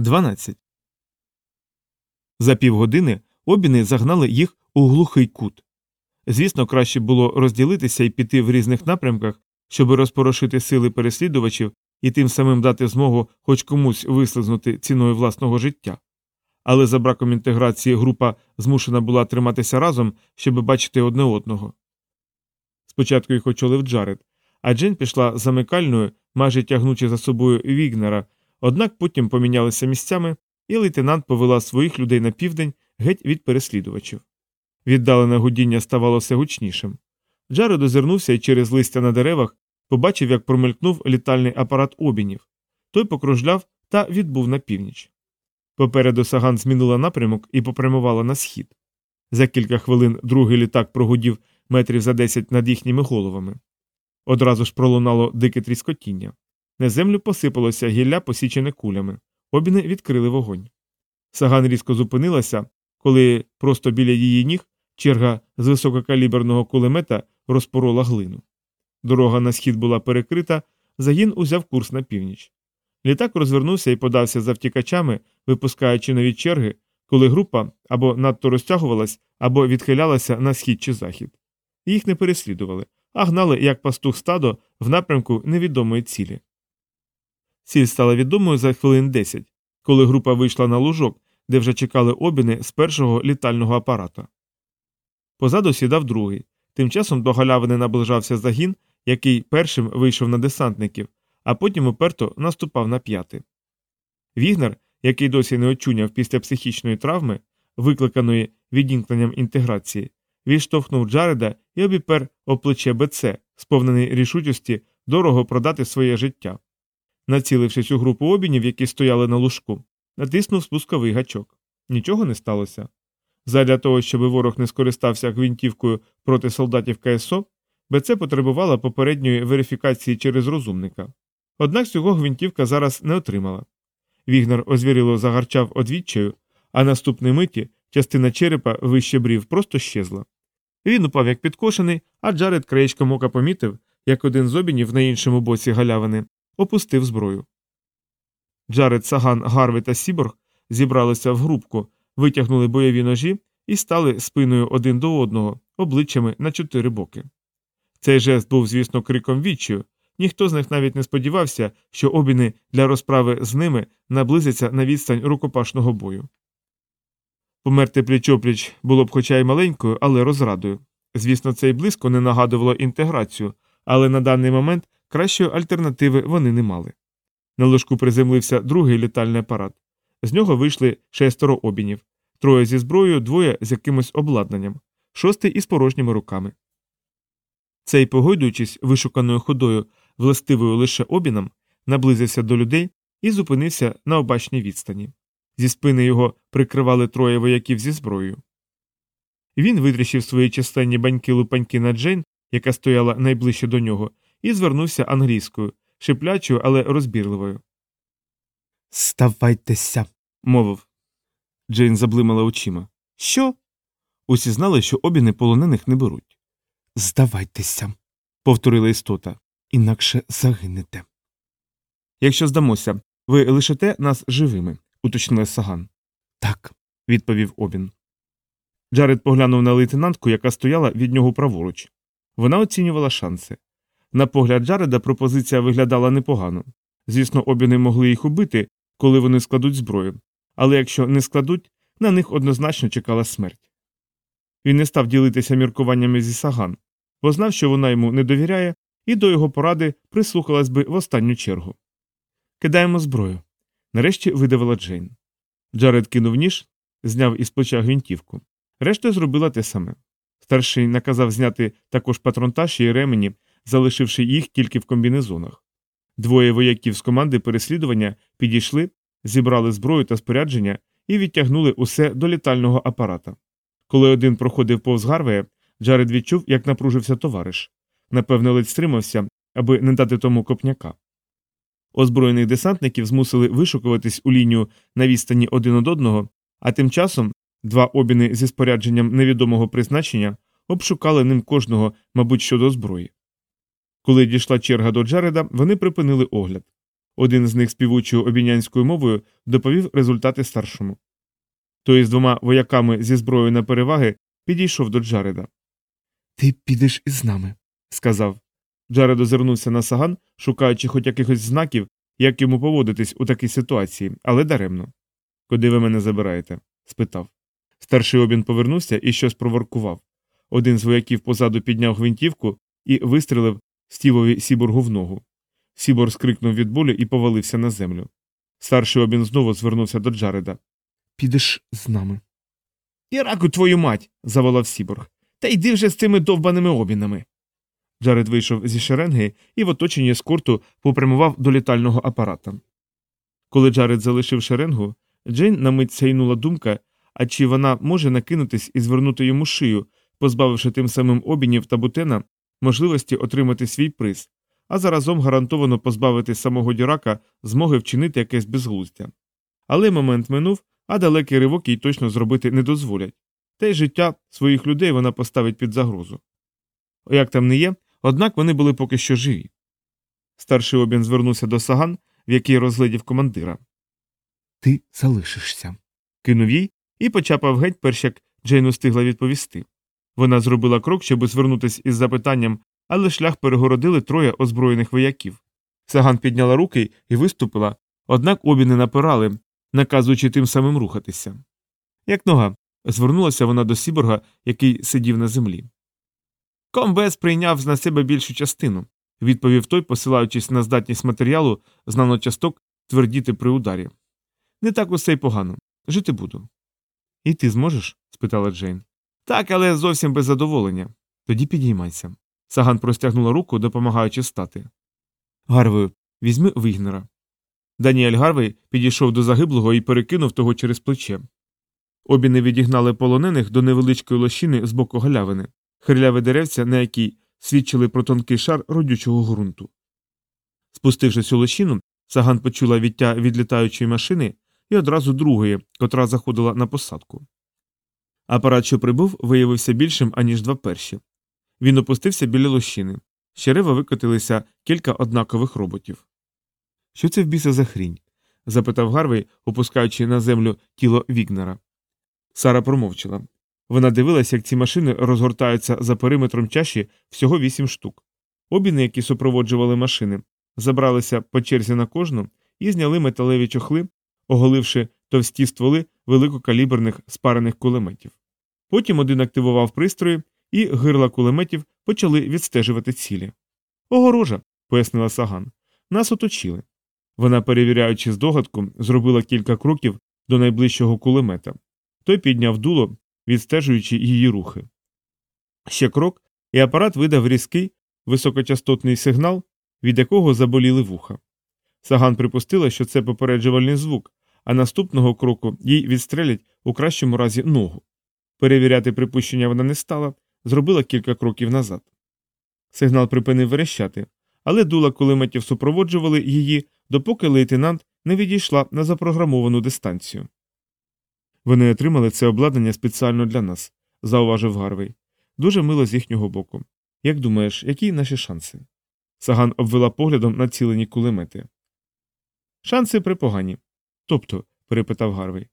12. За півгодини обіни загнали їх у глухий кут. Звісно, краще було розділитися і піти в різних напрямках, щоб розпорошити сили переслідувачів і тим самим дати змогу хоч комусь вислизнути ціною власного життя. Але за браком інтеграції група змушена була триматися разом, щоб бачити одне одного. Спочатку їх очолив Джаред, а Джен пішла замикальною, майже тягнучи за собою Вігнера, однак потім помінялися місцями, і лейтенант повела своїх людей на південь геть від переслідувачів. Віддалене гудіння ставало все гучнішим. Джаред озирнувся і через листя на деревах побачив, як промелькнув літальний апарат обінів. Той покружляв та відбув на північ. Попереду саган змінила напрямок і попрямувала на схід. За кілька хвилин другий літак прогудів метрів за десять над їхніми головами. Одразу ж пролунало дике тріскотіння. На землю посипалося гілля, посічене кулями. Обіни відкрили вогонь. Саган різко зупинилася, коли просто біля її ніг черга з висококаліберного кулемета розпорола глину. Дорога на схід була перекрита, загін узяв курс на північ. Літак розвернувся і подався за втікачами, випускаючи нові черги, коли група або надто розтягувалась, або відхилялася на схід чи захід. Їх не переслідували, а гнали як пастух стадо в напрямку невідомої цілі. Ціль стала відомою за хвилин 10, коли група вийшла на лужок, де вже чекали обіни з першого літального апарата. Позаду сідав другий. Тим часом до галявини наближався загін, який першим вийшов на десантників, а потім уперто наступав на п'яти. Вігнер, який досі не очуняв після психічної травми, викликаної відімкненням інтеграції, відштовхнув Джареда і обіпер об плече БЦ, сповнений рішучості дорого продати своє життя. Націлившись у групу обінів, які стояли на лужку, натиснув спусковий гачок. Нічого не сталося. Задля того, щоб ворог не скористався гвинтівкою проти солдатів КСО, БЦ потребувала попередньої верифікації через розумника. Однак цього гвинтівка зараз не отримала. Вігнер озвіріло загарчав од відчаю, а наступної миті частина черепа вище брів просто щезла. Він упав як підкошений, а Джаред краєчком ока помітив, як один з обінів на іншому боці галявини опустив зброю. Джаред, Саган, Гарві та Сіборг зібралися в групку, витягнули бойові ножі і стали спиною один до одного, обличчями на чотири боки. Цей жест був, звісно, криком відчаю, ніхто з них навіть не сподівався, що обіни для розправи з ними наблизяться на відстань рукопашного бою. Померти пліч-опліч було б хоча й маленькою, але розрадою. Звісно, це й близько не нагадувало інтеграцію, але на даний момент кращої альтернативи вони не мали. На ложку приземлився другий літальний апарат. З нього вийшли шестеро обінів, троє зі зброєю, двоє з якимось обладнанням, шостий із порожніми руками. Цей, погойдуючись вишуканою ходою, властивою лише обінам, наблизився до людей і зупинився на обачній відстані. Зі спини його прикривали троє вояків зі зброєю. Він витріщив свої численні баньки лупаньки на Джейн, яка стояла найближче до нього, і звернувся англійською, шиплячою, але розбірливою. Ставайтеся, мовив. Джейн заблимала очима. Що? Усі знали, що обіни полонених не беруть. Здавайтеся, повторила істота. інакше загинете. Якщо здамося, ви лишите нас живими, уточнила Саган. Так, відповів обін. Джаред поглянув на лейтенантку, яка стояла від нього праворуч. Вона оцінювала шанси. На погляд Джареда пропозиція виглядала непогано. Звісно, обіни могли їх убити, коли вони складуть зброю, але якщо не складуть, на них однозначно чекала смерть. Він не став ділитися міркуваннями зі саган, бо знав, що вона йому не довіряє, і до його поради прислухалась би в останню чергу. Кидаємо зброю. Нарешті видавила Джейн. Джаред кинув ніж, зняв із плеча гвинтівку. Решта зробила те саме. Старший наказав зняти також патронтаж і ремені, залишивши їх тільки в комбінезонах. Двоє вояків з команди переслідування підійшли, зібрали зброю та спорядження і відтягнули усе до літального апарата. Коли один проходив повз Гарвея, Джаред відчув, як напружився товариш. Напевно, ледь стримався, аби не дати тому копняка. Озброєних десантників змусили вишукуватись у лінію на відстані один од одного, а тим часом два обіни зі спорядженням невідомого призначення обшукали ним кожного, мабуть, щодо зброї. Коли дійшла черга до Джареда, вони припинили огляд. Один з них співучою обінянською мовою доповів результати старшому. Той з двома вояками зі зброєю на переваги підійшов до Джареда. Ти підеш із нами. Сказав. Джаред озирнувся на саган, шукаючи хоч якихось знаків, як йому поводитись у такій ситуації, але даремно. Куди ви мене забираєте? спитав. Старший обін повернувся і щось проворкував. Один з вояків позаду підняв гвинтівку і вистрелив Стівові Сіборгу в ногу. Сіборг скрикнув від болю і повалився на землю. Старший обін знову звернувся до Джареда. Підеш з нами. Діраку, твою мать. заволав Сіборг. Та йди вже з цими довбаними обінами. Джаред вийшов зі шеренги і в оточенні ескорту попрямував до літального апарата. Коли Джаред залишив шеренгу, Джейн на мить сяйнула думка, а чи вона може накинутись і звернути йому шию, позбавивши тим самим обінів та бутена можливості отримати свій приз, а заразом гарантовано позбавити самого дюрака змоги вчинити якесь безглуздя. Але момент минув, а далекий ривок їй точно зробити не дозволять, та й життя своїх людей вона поставить під загрозу. Як там не є, однак вони були поки що живі. Старший обін звернувся до саган, в який розглядів командира, Ти залишишся. кинув їй і почапав геть, перш як Джейн устигла відповісти. Вона зробила крок, щоб звернутися із запитанням, але шлях перегородили троє озброєних вояків. Саган підняла руки і виступила, однак обі не напирали, наказуючи тим самим рухатися. Як нога, звернулася вона до Сіборга, який сидів на землі. Комбез прийняв на себе більшу частину, відповів той, посилаючись на здатність матеріалу з наночасток твердіти при ударі. Не так усе й погано. Жити буду. І ти зможеш? спитала Джейн. Так, але зовсім без задоволення. Тоді підіймайся. Саган простягнула руку, допомагаючи стати. Гарвею, візьми Вигнера. Даніель Гарвей підійшов до загиблого і перекинув того через плече. Обіни відігнали полонених до невеличкої лощини з боку галявини, хирляве деревця, на якій свідчили про тонкий шар родючого ґрунту. Спустившись у лощину, Саган почула відтя відлітаючої машини і одразу другої, котра заходила на посадку. Апарат, що прибув, виявився більшим, аніж два перші. Він опустився біля лощини. З черева викотилися кілька однакових роботів. Що це в біса за хрінь? запитав Гарвей, опускаючи на землю тіло Вігнера. Сара промовчала. Вона дивилася, як ці машини розгортаються за периметром чаші всього вісім штук. Обіни, які супроводжували машини, забралися по черзі на кожну і зняли металеві чохли, оголивши товсті стволи великокаліберних спарених кулеметів. Потім один активував пристрої, і гирла кулеметів почали відстежувати цілі. Огорожа, пояснила Саган. Нас оточили. Вона, перевіряючи здогадку, зробила кілька кроків до найближчого кулемета. Той підняв дуло, відстежуючи її рухи. Ще крок, і апарат видав різкий, високочастотний сигнал, від якого заболіли вуха. Саган припустила, що це попереджувальний звук, а наступного кроку їй відстрелять у кращому разі ногу. Перевіряти припущення вона не стала, зробила кілька кроків назад. Сигнал припинив верещати, але дула кулеметів супроводжували її, допоки лейтенант не відійшла на запрограмовану дистанцію. Вони отримали це обладнання спеціально для нас, зауважив Гарвей. Дуже мило з їхнього боку. Як думаєш, які наші шанси? Саган обвела поглядом націлені кулемети. Шанси припогані. Тобто, перепитав Гарвей.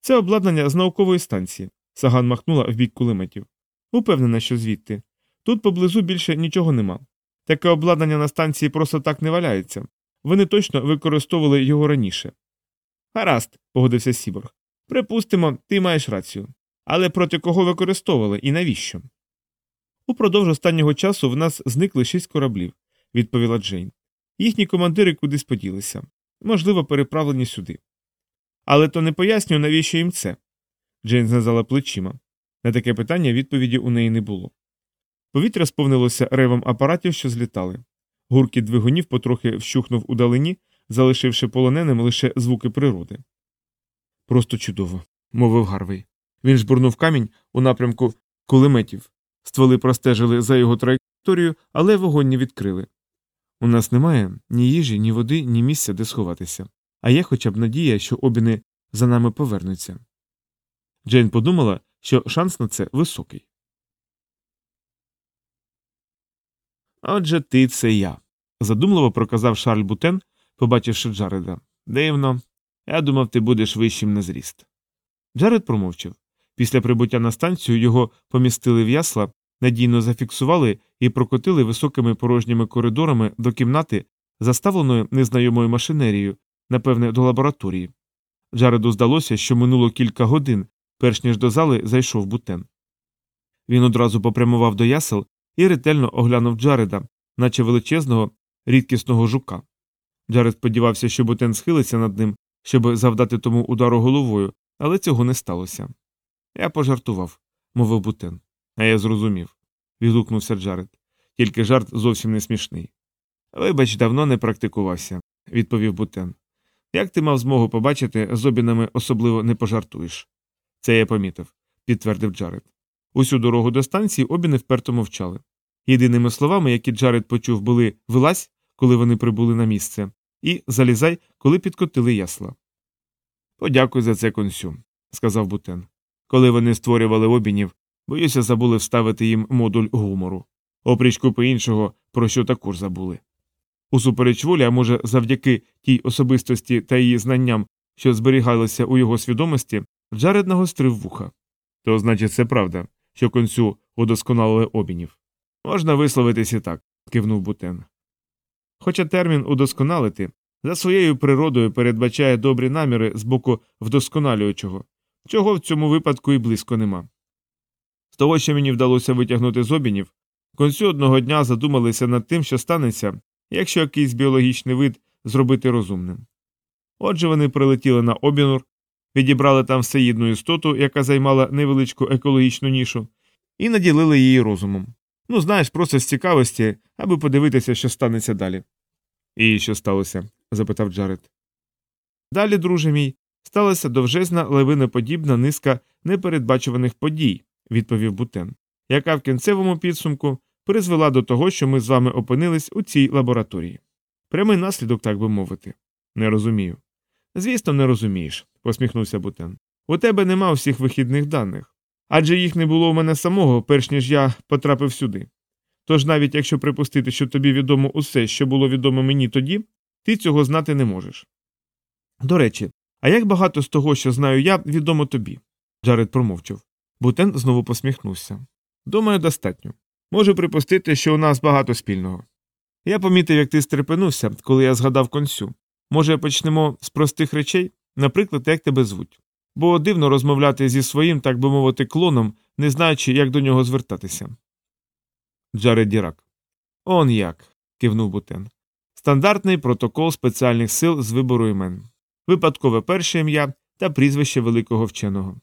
Це обладнання з наукової станції. Саган махнула в бік кулеметів. Упевнена, що звідти. Тут поблизу більше нічого нема. Таке обладнання на станції просто так не валяється. Вони точно використовували його раніше. Гаразд, погодився Сіборг. Припустимо, ти маєш рацію. Але проти кого використовували і навіщо? Упродовж останнього часу в нас зникли шість кораблів, відповіла Джейн. Їхні командири кудись поділися, можливо, переправлені сюди. Але то не пояснює, навіщо їм це. Джейн знизала плечима. На таке питання відповіді у неї не було. Повітря сповнилося ревом апаратів, що злітали. Гуркіт двигунів потрохи вщухнув у далині, залишивши полоненим лише звуки природи. Просто чудово, мовив Гарвей. Він жбурнув камінь у напрямку кулеметів. Стволи простежили за його траєкторію, але вогонь не відкрили. У нас немає ні їжі, ні води, ні місця, де сховатися. А є хоча б надія, що обіни за нами повернуться. Джейн подумала, що шанс на це високий. Отже, ти це я, задумливо проказав Шарль Бутен, побачивши Джареда. Дивно. Я думав, ти будеш вищим на зріст. Джаред промовчав. Після прибуття на станцію його помістили в ясла, надійно зафіксували і прокотили високими порожніми коридорами до кімнати, заставленої незнайомою машинерією, напевне, до лабораторії. Джареду здалося, що минуло кілька годин, перш ніж до зали зайшов Бутен. Він одразу попрямував до ясел і ретельно оглянув Джареда, наче величезного, рідкісного жука. Джаред сподівався, що Бутен схилиться над ним, щоб завдати тому удару головою, але цього не сталося. Я пожартував, мовив Бутен. А я зрозумів. відгукнувся Джаред. Тільки жарт зовсім не смішний. Вибач, давно не практикувався, відповів Бутен. Як ти мав змогу побачити, з обінами особливо не пожартуєш. Це я помітив, підтвердив Джаред. Усю дорогу до станції обіни вперто мовчали. Єдиними словами, які Джаред почув, були вилазь, коли вони прибули на місце, і залізай, коли підкотили ясла. Подякуй за це консу, сказав Бутен. Коли вони створювали обінів, боюся, забули вставити їм модуль гумору. Опріч купи іншого, про що також забули. Усупереч волі, а може, завдяки тій особистості та її знанням, що зберігалися у його свідомості, Джаред нагострив вуха. То значить, це правда, що концю удосконалили обінів. Можна висловитись і так, кивнув Бутен. Хоча термін удосконалити за своєю природою передбачає добрі наміри з боку вдосконалюючого, чого в цьому випадку і близько нема. З того, що мені вдалося витягнути з обінів, концю одного дня задумалися над тим, що станеться, якщо якийсь біологічний вид зробити розумним. Отже, вони прилетіли на обінур, відібрали там всеїдну істоту, яка займала невеличку екологічну нішу, і наділили її розумом. Ну, знаєш, просто з цікавості, аби подивитися, що станеться далі. І що сталося? запитав Джаред. Далі, друже мій, сталася довжезна лавиноподібна низка непередбачуваних подій, відповів Бутен, яка в кінцевому підсумку призвела до того, що ми з вами опинились у цій лабораторії. Прямий наслідок, так би мовити. Не розумію. Звісно, не розумієш, посміхнувся Бутен. У тебе нема всіх вихідних даних. Адже їх не було у мене самого, перш ніж я потрапив сюди. Тож навіть якщо припустити, що тобі відомо усе, що було відомо мені тоді, ти цього знати не можеш. До речі, а як багато з того, що знаю я, відомо тобі? Джаред промовчав. Бутен знову посміхнувся. Думаю, достатньо. Можу припустити, що у нас багато спільного. Я помітив, як ти стрепенувся, коли я згадав консу. Може, почнемо з простих речей, наприклад, як тебе звуть. Бо дивно розмовляти зі своїм, так би мовити, клоном, не знаючи, як до нього звертатися. Джаред Дірак. Он як. кивнув Бутен. Стандартний протокол спеціальних сил з вибору імен. Випадкове перше ім'я та прізвище великого вченого.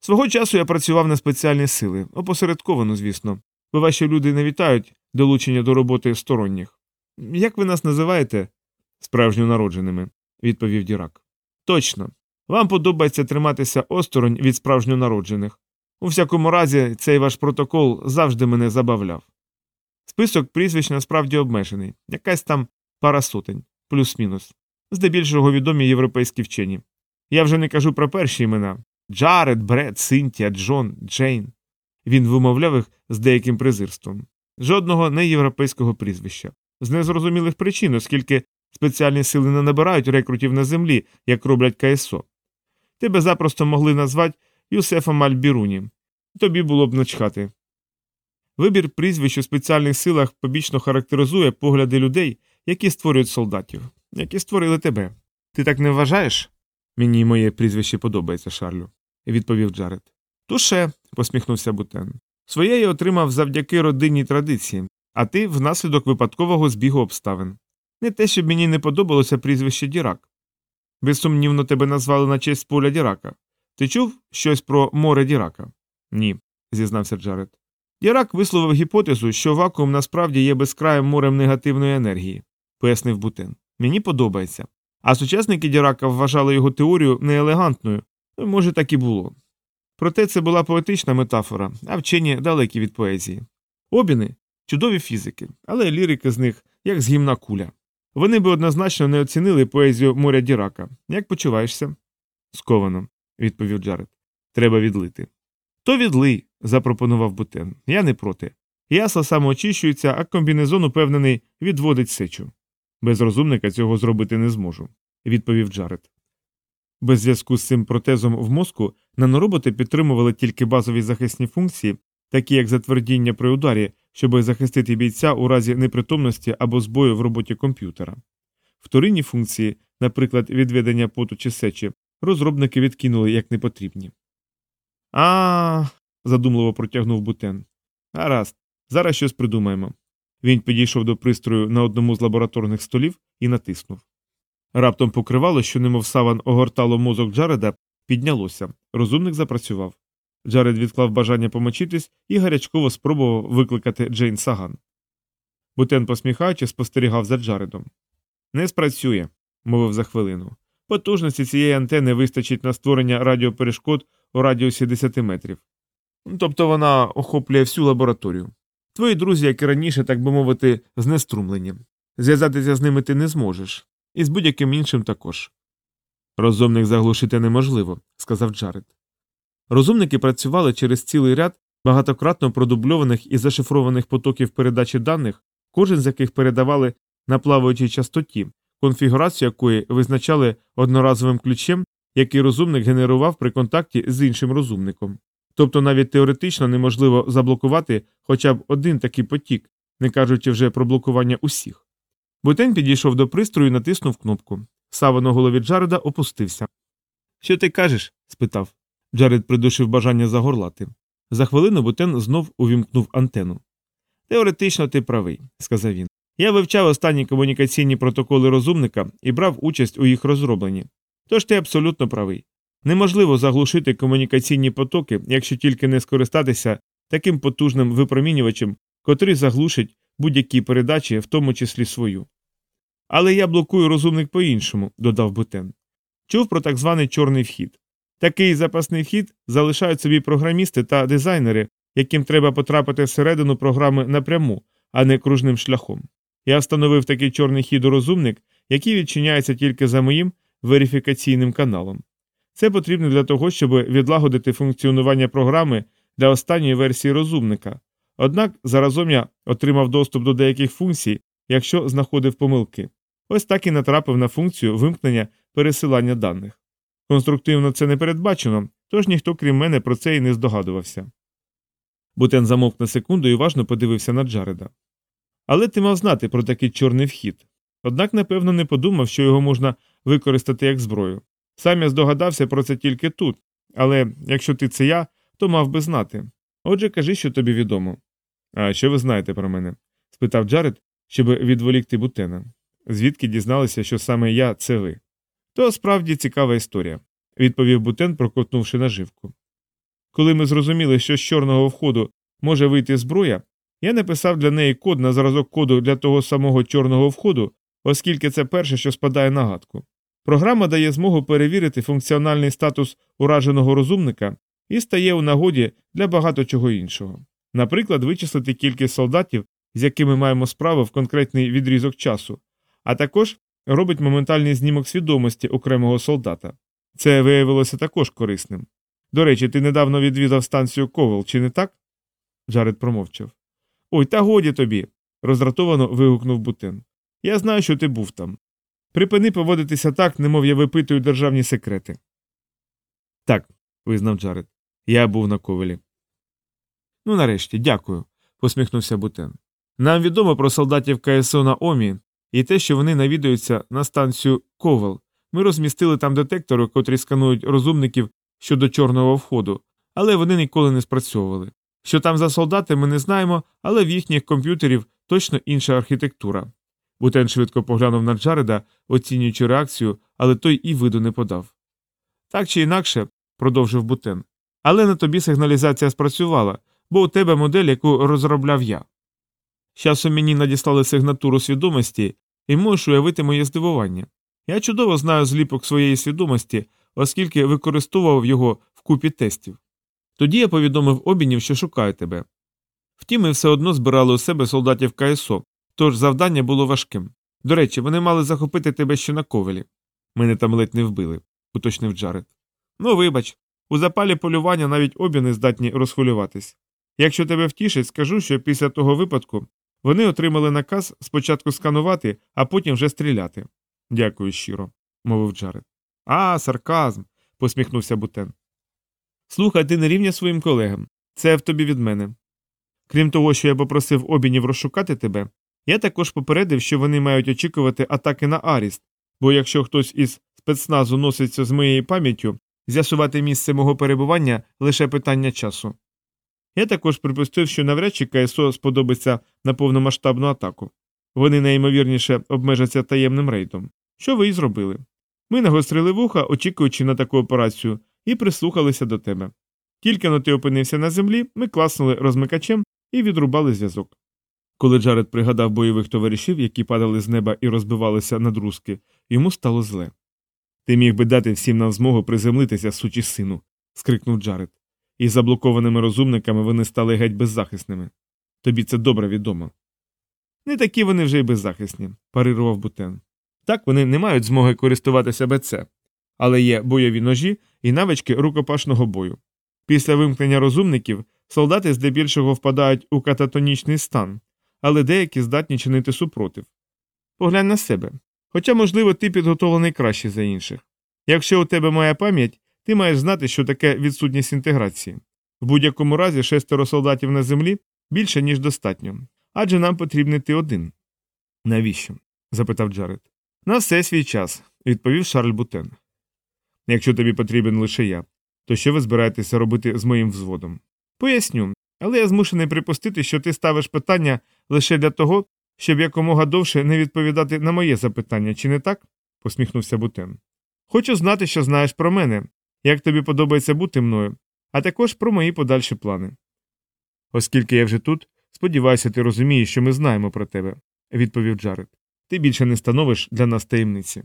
Свого часу я працював на спеціальні сили, опосередковано, звісно, бо ваші люди не вітають долучення до роботи сторонніх. Як ви нас називаєте? Справжньонародженими, відповів Дірак. Точно. Вам подобається триматися осторонь від справжньонароджених. У всякому разі, цей ваш протокол завжди мене забавляв. Список прізвищ насправді обмежений, якась там пара сотень, плюс-мінус. Здебільшого відомі європейські вчені. Я вже не кажу про перші імена Джаред, Бред, Синтія, Джон, Джейн. Він вимовляв їх з деяким презирством. Жодного неєвропейського прізвища. З незрозумілих причин, оскільки спеціальні сили не набирають рекрутів на землі, як роблять КСО. Тебе запросто могли назвати Юсефом Альбіруні. Тобі було б начхати. Вибір прізвищ у спеціальних силах побічно характеризує погляди людей, які створюють солдатів, які створили тебе. Ти так не вважаєш? Мені моє прізвище подобається, Шарлю, відповів Джаред. Туше, посміхнувся Бутен. Своє я отримав завдяки родинній традиції, а ти внаслідок випадкового збігу обставин. Не те, щоб мені не подобалося прізвище Дірак. Безсумнівно тебе назвали на честь поля Дірака. Ти чув щось про море Дірака? Ні, зізнався Джаред. Дірак висловив гіпотезу, що вакуум насправді є безкраєм морем негативної енергії, пояснив Бутен. Мені подобається. А сучасники Дірака вважали його теорію неелегантною, ну, може, так і було. Проте це була поетична метафора, а вчені далекі від поезії. Обіни чудові фізики, але лірики з них як з гімна куля. Вони би однозначно не оцінили поезію моря Дірака. Як почуваєшся? Сковано, відповів Джаред. Треба відлити. То відлий, запропонував Бутен. Я не проти. Ясла самоочищуються, а комбінезон упевнено відводить сечу. Без розумника цього зробити не зможу, відповів Джаред. Без зв'язку з цим протезом в мозку нанороботи підтримували тільки базові захисні функції, такі як затвердіння при ударі, щоб захистити бійця у разі непритомності або збою в роботі комп'ютера. Вторинні функції, наприклад, відведення поту чи сечі, розробники відкинули як непотрібні. А. задумливо протягнув бутен. Гаразд, зараз щось придумаємо. Він підійшов до пристрою на одному з лабораторних столів і натиснув. Раптом покривало, що немов саван огортало мозок Джареда, піднялося. Розумник запрацював. Джаред відклав бажання помочитись і гарячково спробував викликати Джейн Саган. Бутен, посміхаючись, спостерігав за Джаредом. Не спрацює, мовив за хвилину. Потужності цієї антени вистачить на створення радіоперешкод у радіусі 10 метрів. Тобто вона охоплює всю лабораторію. Твої друзі, як і раніше, так би мовити, знеструмлені. Зв'язатися з ними ти не зможеш, і з будь-яким іншим також. Розумники заглушити неможливо, сказав Джаред. Розумники працювали через цілий ряд багатократно продубльованих і зашифрованих потоків передачі даних, кожен з яких передавали на плаваючій частоті, конфігурацію якої визначали одноразовим ключем, який розумник генерував при контакті з іншим розумником. Тобто навіть теоретично неможливо заблокувати хоча б один такий потік, не кажучи вже про блокування усіх. Бутень підійшов до пристрою і натиснув кнопку. Сава на голові Джареда опустився. Що ти кажеш? спитав. Джаред придушив бажання загорлати. За хвилину Бутен знов увімкнув антенну. Теоретично ти правий, сказав він. Я вивчав останні комунікаційні протоколи розумника і брав участь у їх розробленні. Тож ти абсолютно правий. Неможливо заглушити комунікаційні потоки, якщо тільки не скористатися таким потужним випромінювачем, котрий заглушить будь-які передачі, в тому числі свою. Але я блокую розумник по-іншому, додав Бутен. Чув про так званий чорний вхід. Такий запасний вхід залишають собі програмісти та дизайнери, яким треба потрапити всередину програми напряму, а не кружним шляхом. Я встановив такий чорний хід у розумник, який відчиняється тільки за моїм верифікаційним каналом. Це потрібно для того, щоб відлагодити функціонування програми для останньої версії розумника. Однак заразом я отримав доступ до деяких функцій, якщо знаходив помилки. Ось так і натрапив на функцію вимкнення пересилання даних. Конструктивно це не передбачено, тож ніхто крім мене про це і не здогадувався. Бутен замовк на секунду і уважно подивився на Джареда. Але ти мав знати про такий чорний вхід. Однак, напевно, не подумав, що його можна використати як зброю. Сам я здогадався про це тільки тут, але якщо ти це я, то мав би знати. Отже, кажи, що тобі відомо. А що ви знаєте про мене? спитав Джаред, щоб відволікти Бутена. Звідки дізналися, що саме я це ви? То справді цікава історія, відповів Бутен, проковтнувши наживку. Коли ми зрозуміли, що з чорного входу може вийти зброя, я написав для неї код на зразок коду для того самого чорного входу, оскільки це перше, що спадає на гадку. Програма дає змогу перевірити функціональний статус ураженого розумника і стає у нагоді для багато чого іншого. Наприклад, вичислити кількість солдатів, з якими маємо справу в конкретний відрізок часу, а також робить моментальний знімок свідомості окремого солдата. Це виявилося також корисним. До речі, ти недавно відвідав станцію Ковел, чи не так? Джаред промовчав. Ой, та годі тобі. роздратовано вигукнув Бутен. Я знаю, що ти був там. Припини поводитися так, немов я випитую державні секрети. Так, визнав Джаред. Я був на ковелі. Ну, нарешті, дякую, посміхнувся Бутен. Нам відомо про солдатів КСО на Омі і те, що вони навідуються на станцію Ковел. Ми розмістили там детектори, котрі сканують розумників щодо чорного входу, але вони ніколи не спрацьовували. Що там за солдати, ми не знаємо, але в їхніх комп'ютерів точно інша архітектура. Бутен швидко поглянув на Джареда, оцінюючи реакцію, але той і виду не подав. Так чи інакше, продовжив Бутен. Але на тобі сигналізація спрацювала, бо у тебе модель, яку розробляв я. З Часом мені надіслали сигнатуру свідомості, і можеш уявити моє здивування. Я чудово знаю зліпок своєї свідомості, оскільки використовував його в купі тестів. Тоді я повідомив обінів, що шукаю тебе. Втім, ми все одно збирали у себе солдатів КСО, тож завдання було важким. До речі, вони мали захопити тебе ще на ковелі. Мене там ледь не вбили, уточнив Джаред. Ну, вибач, у запалі полювання навіть обіни здатні розхвилюватись. Якщо тебе втішить, скажу, що після того випадку Вони отримали наказ спочатку сканувати, а потім вже стріляти. Дякую щиро, мовив Джаред. А, сарказм. посміхнувся Бутен. Слухай, ти не рівня своїм колегам. Це в тобі від мене. Крім того, що я попросив обінів розшукати тебе, я також попередив, що вони мають очікувати атаки на Аріст, бо якщо хтось із спецназу носиться з моєю пам'яттю, з'ясувати місце мого перебування лише питання часу. Я також припустив, що навряд чи КСО сподобається на повномасштабну атаку. Вони найімовірніше обмежаться таємним рейдом. Що ви і зробили? Ми нагострили вуха, очікуючи на таку операцію, і прислухалися до тебе. Тільки-но ти опинився на землі, ми класнули розмикачем і відрубали зв'язок. Коли Джаред пригадав бойових товаришів, які падали з неба і розбивалися на друзки, йому стало зле. Ти міг би дати всім нам змогу приземлитися, сучий сину. скрикнув Джаред. Із заблокованими розумниками вони стали геть беззахисними. Тобі це добре відомо. Не такі вони вже й беззахисні, парирував Бутен. Так вони не мають змоги користуватися БЦ, але є бойові ножі і навички рукопашного бою. Після вимкнення розумників солдати здебільшого впадають у кататонічний стан, але деякі здатні чинити супротив. Поглянь на себе. Хоча, можливо, ти підготовлений краще за інших. Якщо у тебе моя пам'ять, ти маєш знати, що таке відсутність інтеграції. В будь-якому разі шестеро солдатів на землі більше, ніж достатньо, адже нам потрібний ти один. Навіщо? запитав Джаред. На все свій час, відповів Шарль Бутен. Якщо тобі потрібен лише я, то що ви збираєтеся робити з моїм взводом? Поясню, але я змушений припустити, що ти ставиш питання лише для того, щоб якомога довше не відповідати на моє запитання, чи не так? посміхнувся Бутен. Хочу знати, що знаєш про мене, як тобі подобається бути мною, а також про мої подальші плани. Оскільки я вже тут, сподіваюся, ти розумієш, що ми знаємо про тебе, відповів Джаред. Ти більше не становиш для нас таємниці.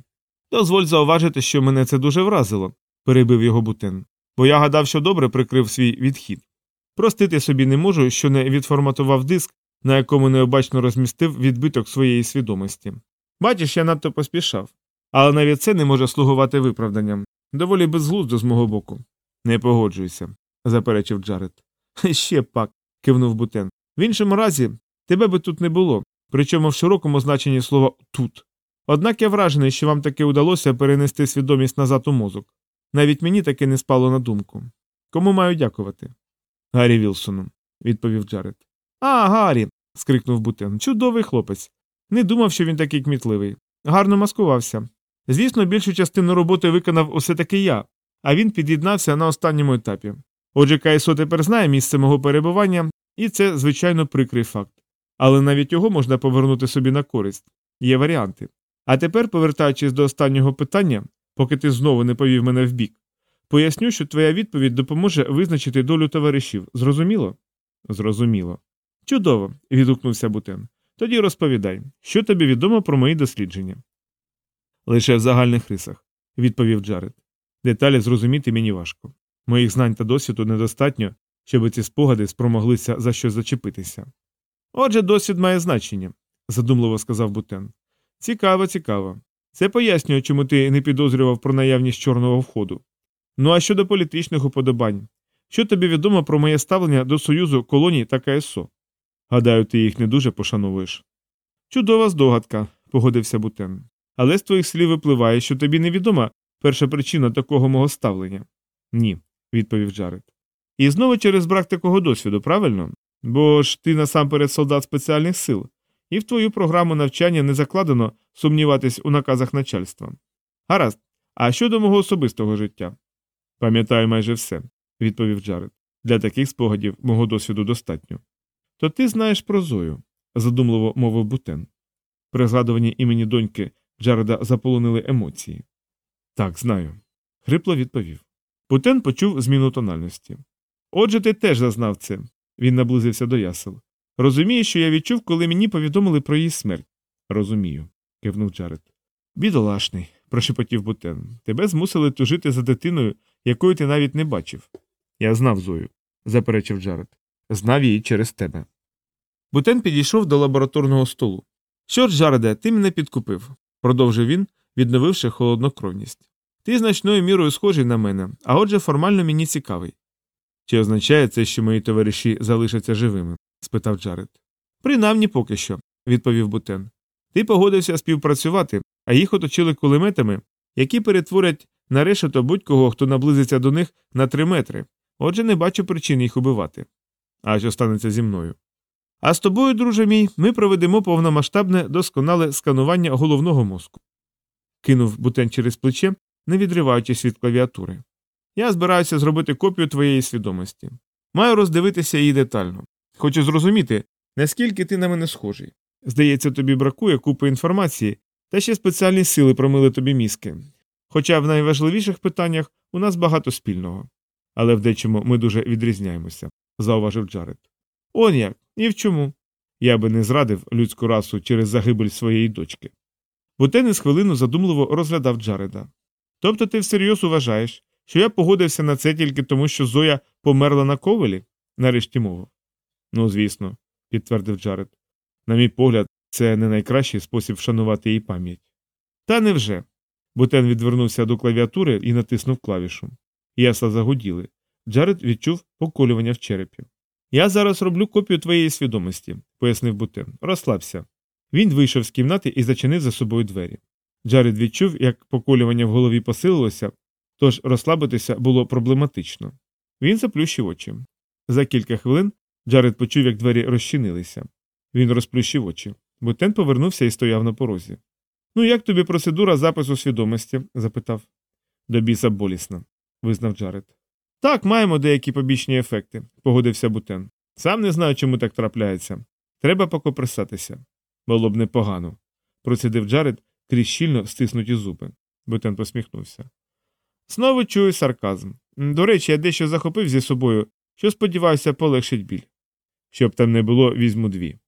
Дозволь зауважити, що мене це дуже вразило, перебив його Бутен, бо я гадав, що добре прикрив свій відхід. Простити собі не можу, що не відформатував диск, на якому необачно розмістив відбиток своєї свідомості. Бачиш, я надто поспішав. Але навіть це не може слугувати виправданням. Доволі безглуздо з мого боку. Не погоджуюся, заперечив Джаред. Ще б пак, кивнув Бутен. В іншому разі, тебе би тут не було, причому в широкому значенні слова тут. Однак я вражений, що вам таки удалося перенести свідомість назад у мозок. Навіть мені таке не спало на думку. Кому маю дякувати? Гаррі Вілсону, відповів Джаред. А, Гаррі. скрикнув Бутен. Чудовий хлопець. Не думав, що він такий кмітливий. Гарно маскувався. Звісно, більшу частину роботи виконав усе таки я, а він під'єднався на останньому етапі. Отже, КСО тепер знає місце мого перебування, і це, звичайно, прикрий факт. Але навіть його можна повернути собі на користь. Є варіанти. А тепер, повертаючись до останнього питання, поки ти знову не повів мене вбік, поясню, що твоя відповідь допоможе визначити долю товаришів. Зрозуміло? Зрозуміло. Чудово. відгукнувся Бутен. Тоді розповідай, що тобі відомо про мої дослідження. Лише в загальних рисах, відповів Джаред. Деталі зрозуміти мені важко. Моїх знань та досвіду недостатньо, щоб ці спогади спромоглися за щось зачепитися. Отже, досвід має значення, задумливо сказав Бутен. Цікаво, цікаво. Це пояснює, чому ти не підозрював про наявність чорного входу. Ну а щодо політичних уподобань, що тобі відомо про моє ставлення до Союзу колоній та КСО? Гадаю, ти їх не дуже пошановуєш. Чудова здогадка, погодився Бутен. Але з твоїх слів випливає, що тобі невідома перша причина такого мого ставлення. Ні, відповів Джаред. І знову через брак такого досвіду, правильно? Бо ж ти насамперед солдат спеціальних сил, і в твою програму навчання не закладено сумніватись у наказах начальства. Гаразд, а щодо мого особистого життя? Пам'ятаю майже все, відповів Джаред. Для таких спогадів мого досвіду достатньо. То ти знаєш про Зою, задумливо мовив Бутен. При згадуванні імені доньки Джареда заполонили емоції. Так, знаю. Хрипло відповів. Бутен почув зміну тональності. Отже, ти теж зазнав це. Він наблизився до ясел. Розумієш, що я відчув, коли мені повідомили про її смерть. Розумію, кивнув Джаред. Бідолашний, прошепотів Бутен. Тебе змусили тужити за дитиною, якої ти навіть не бачив. Я знав Зою, заперечив Джаред. Знав її через тебе. Бутен підійшов до лабораторного столу. Що ж, Джареде, ти мене підкупив, продовжив він, відновивши холоднокровність. Ти значною мірою схожий на мене, а отже, формально мені цікавий. Чи означає це, що мої товариші залишаться живими? спитав Джаред. Принаймні поки що, відповів Бутен. Ти погодився співпрацювати, а їх оточили кулеметами, які перетворять на решето будь-кого, хто наблизиться до них на три метри. Отже, не бачу причин їх убивати. А що станеться зі мною? А з тобою, друже мій, ми проведемо повномасштабне досконале сканування головного мозку. Кинув бутен через плече, не відриваючись від клавіатури. Я збираюся зробити копію твоєї свідомості. Маю роздивитися її детально. Хочу зрозуміти, наскільки ти на мене схожий. Здається, тобі бракує купи інформації, та ще спеціальні сили промили тобі мізки. Хоча в найважливіших питаннях у нас багато спільного. Але в дечому ми дуже відрізняємося, зауважив Джаред. Он як, і в чому? Я би не зрадив людську расу через загибель своєї дочки. Бутенис хвилину задумливо розглядав Джареда. Тобто ти всерйоз вважаєш, що я погодився на це тільки тому, що Зоя померла на ковелі? нарешті мовив. Ну, звісно, підтвердив Джаред. На мій погляд, це не найкращий спосіб вшанувати її пам'ять. Та невже. Бутен відвернувся до клавіатури і натиснув клавішу. Ясла загуділи. Джаред відчув поколювання в черепі. Я зараз роблю копію твоєї свідомості, пояснив Бутен. Розслабся. Він вийшов з кімнати і зачинив за собою двері. Джаред відчув, як поколювання в голові посилилося, тож розслабитися було проблематично. Він заплющив очі. За кілька хвилин Джаред почув, як двері розчинилися. Він розплющив очі. Бутен повернувся і стояв на порозі. Ну, як тобі процедура запису свідомості? запитав. До біса болісно, визнав Джаред. Так, маємо деякі побічні ефекти, погодився Бутен. Сам не знаю, чому так трапляється. Треба покопирсатися. Було б непогано. Процідив Джаред крізь щільно стиснуті зуби. Бутен посміхнувся. Знову чую сарказм. До речі, я дещо захопив зі собою, що сподіваюся полегшить біль. Щоб там не було, візьму дві.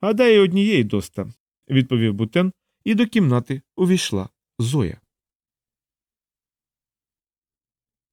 Гадаю, однієї доста, відповів Бутен, і до кімнати увійшла Зоя.